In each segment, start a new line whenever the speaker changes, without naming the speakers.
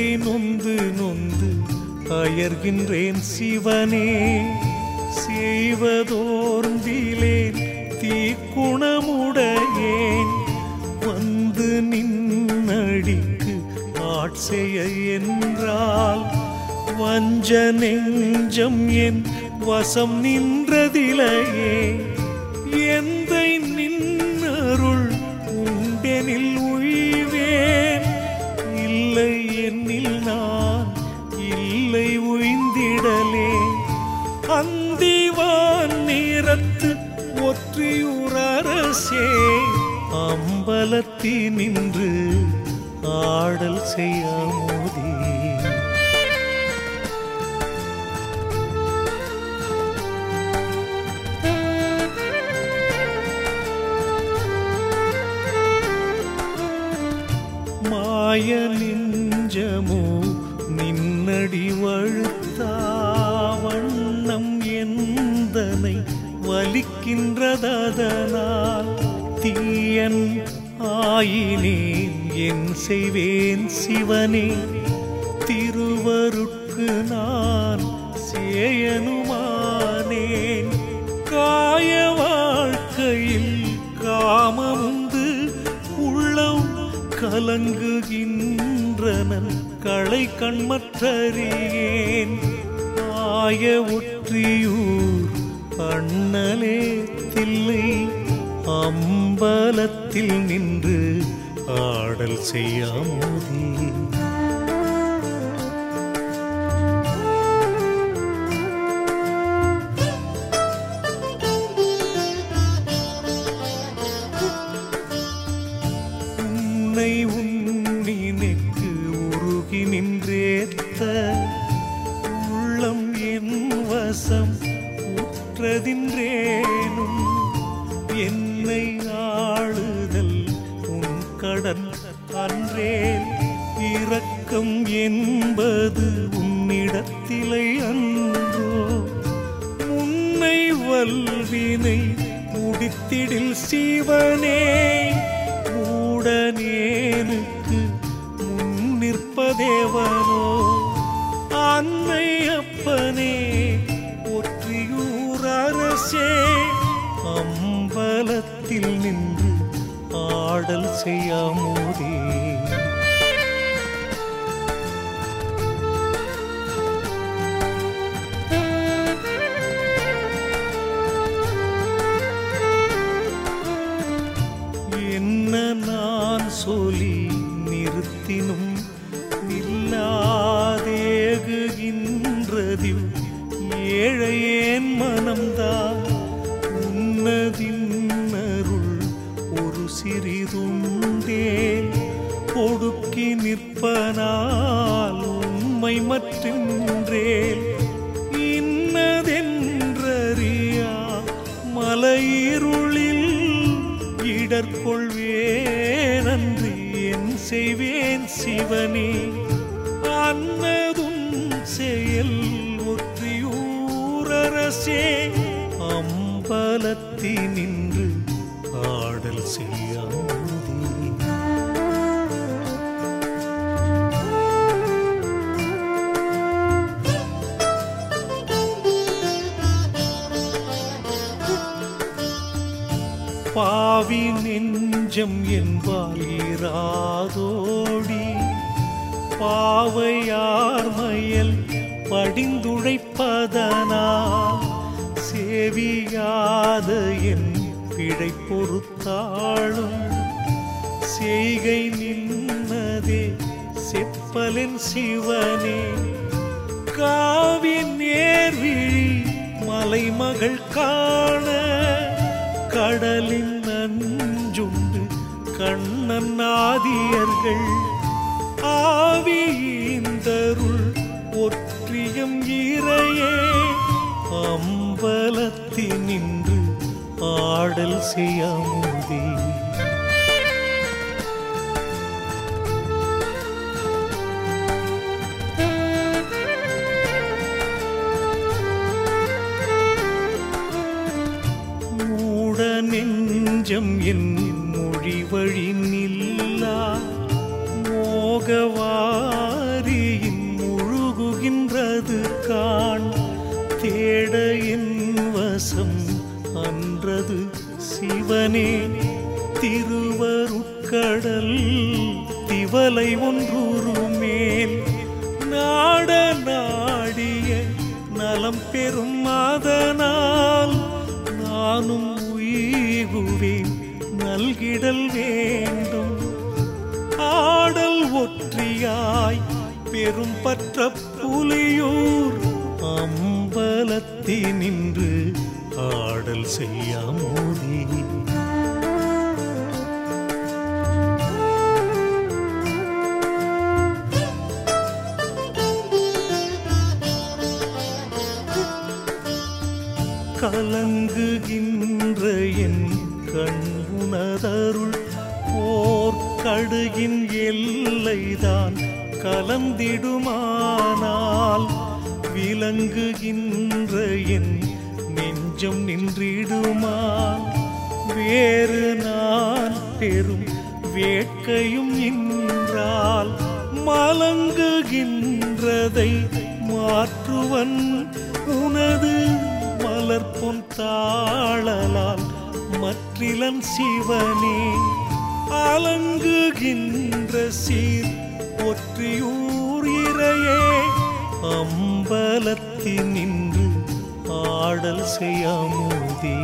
உன்னை நொந்து நொந்து அயர்கின்றேன் சிவனே. செய்வதோர்ந்திலேன் தீக்குணமுடையேன். வந்து நின்னடிக்கு ஆட்செய என்றால் வஞ்ச நெஞ்சம் என் வசம் நின்றதிலையே எந்தை நின் அம்பலத்தி நின்று ஆடல் செய்யாமோதே மாய நெஞ்சமோ நின்னடி வழுத்தா வண்ணம் எந்தனை வலிக்கின்றதனால் தீயன் ஆயினேன் என் செய்வேன் சிவனே. திருவருட்கு நான் சேயனுமானேன். காய வாழ்க்கையில் காமமுந்து உள்ளம் கலங்குகின்றனன். களை கண்மற்றறியேன். ஆய ஒற்றியூர் பண்ணலே தில்லை. அம்பலத்தில் நின்று ஆடல் செய்யாமதி. உன்னை உன்னினைக்கு உருகி நின்றேத்த உள்ளம் என் வசம் உற்றதின்றேனும் இரக்கம் என்பது உன்னிடத்திலை அன்றோ உன்னை வல்வினை முடித்திடில் சிவனே. உடனேனுக்கு முன்னிற்பதேவனோ அன்னை அப்பனே ஒற்றியூர் அரசே. அம்பலத்தில் நின்று ஆடல் செய்யாமோதே சொல்லி நிறுத்தினும் இல்லாதேகுகின்றதில் ஏழையேன் மனம்தான். உன்னதின்னருள் ஒரு சிறிதுண்டே கொடுக்கி நிற்பனால் உண்மை மற்றின்றேன். செய்வேன் சிவனே. அன்னதும் செயல் ஒற்றியூரரசே அம்பலத்தி நின்று ஆடல் செய்யாதே ஆவி நெஞ்சம் என்பால் இராதோடி பாவையார் மயல் படிந்துழைப்பதனா. சேவியாத என் பிழை பொறுத்தாளும். செய்கை நின்னதே செப்பலின் சிவனே. காவின் நேர்விழி மலைமகள் காண கடலின் ஆதியர்கள் ஆவியீந்தருள் ஒற்றியம் இறையே. அம்பலத்தி நின்று ஆடல் செய்யாமுதே மூட நெஞ்சம் என் மொழி வழி நீ முகவாரியின் முழுகுகின்றது காண். தேட என் வசம் அன்றது சிவனே. திருவருட்கடல் திவலை ஒன்றுரு மேல் நாட நாடிய நலம் பெறும் மாதனால். நானும் உயிகுவேன் நல்கிடல் வேண்டும். ஒற்றியாய் பெரும் பற்ற புலியூர் அம்பலத்தினின்று ஆடல் செய்யாமோதி கலங்குகின்ற என் கண் உணதருள் ஓ கடுகின் எல்லைதான் கலந்திடுமானால் விளங்குகின்ற என் நெஞ்சம் நின்றிடுமால் வேறு நான் பெரும் வேட்கையும் நின்றால் மலங்குகின்றதை மாற்றுவன் உனது மலர் பொன் தாழலால் மற்றிலன் சிவனே. அலங்குகின்ற சீர் ஒற்றியூர் இறையே. அம்பலத்தில் நின்று ஆடல் செய்யாமுதே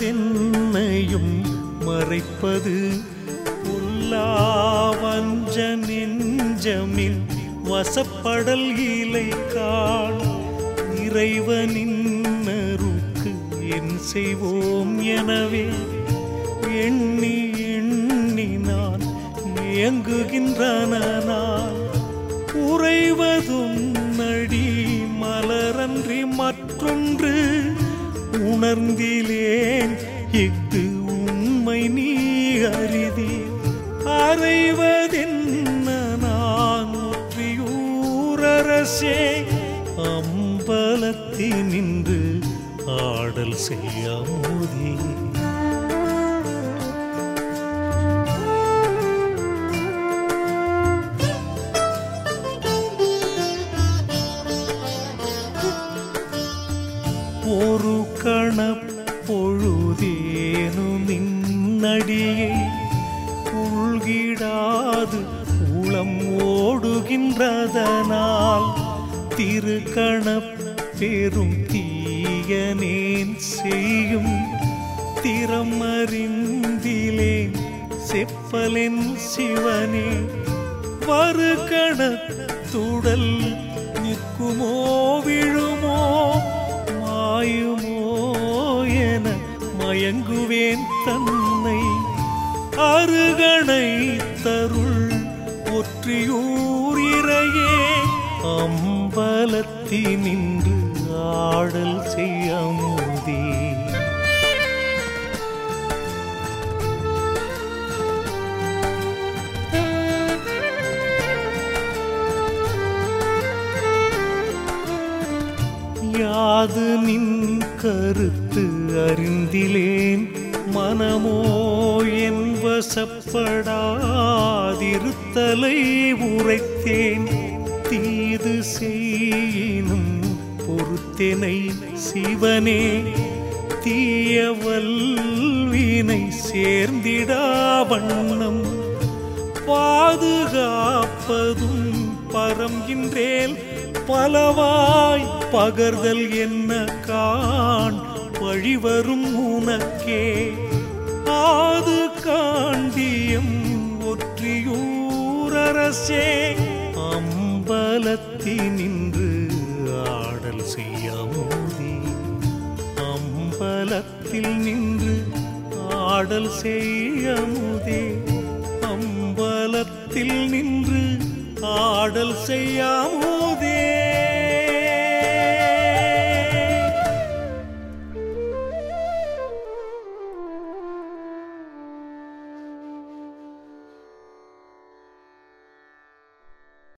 மறைவதென்னையும் மறைப்பது வசப்படல் இலை காண் இறைவனின்னருக்கு என் செய்வோம் எனவே. எண்ணி எண்ணி நான் இயங்குகின்றனால் உறைவதுன்னடி மலரன்றி மற்றொன்று உணர்ந்திலேன். இஃது உண்மை நீ அறிதி அறைவதென்ன அரசே அம்பலத்தில் நின்று ஆடல் செய்யாமோதி ஒரு கணப்பு கணப்பெரும் தீயனேன் செய்யும் திறமறிந்திலேன் செப்பலென் சிவனே வறு கணத்துடல் நிற்குமோ விழுமோ மாயுமோ என மயங்குவேன் தன்னை. அருகணை தருள் ஒற்றியூர் இறையே அம்பலத்தி நின்று ஆடல் செய்ய செய்யமுதே யாது நின் கருத்து அறிந்திலேன் மனமோ என் வசப்படாதிருத்தலை உரைத்தேன். செய்யினும் பொறுத்தினை சிவனே தீயவல்வினை சேர்ந்திடா வண்ணம். பாதுகாப்பதும் பரம்கின்றேல் பலவாய் பகர்தல் என்ன காண்? வழிவரும் உனக்கே. ஆது காண்டியம் ஒற்றியூரரசே அம்பலத் அம்பலத்தி நின்று ஆடல் செய்யாமோதி அம்பலத்தில் நின்று ஆடல் செய்யமுதே அம்பலத்தில் நின்று ஆடல் செய்யாமோ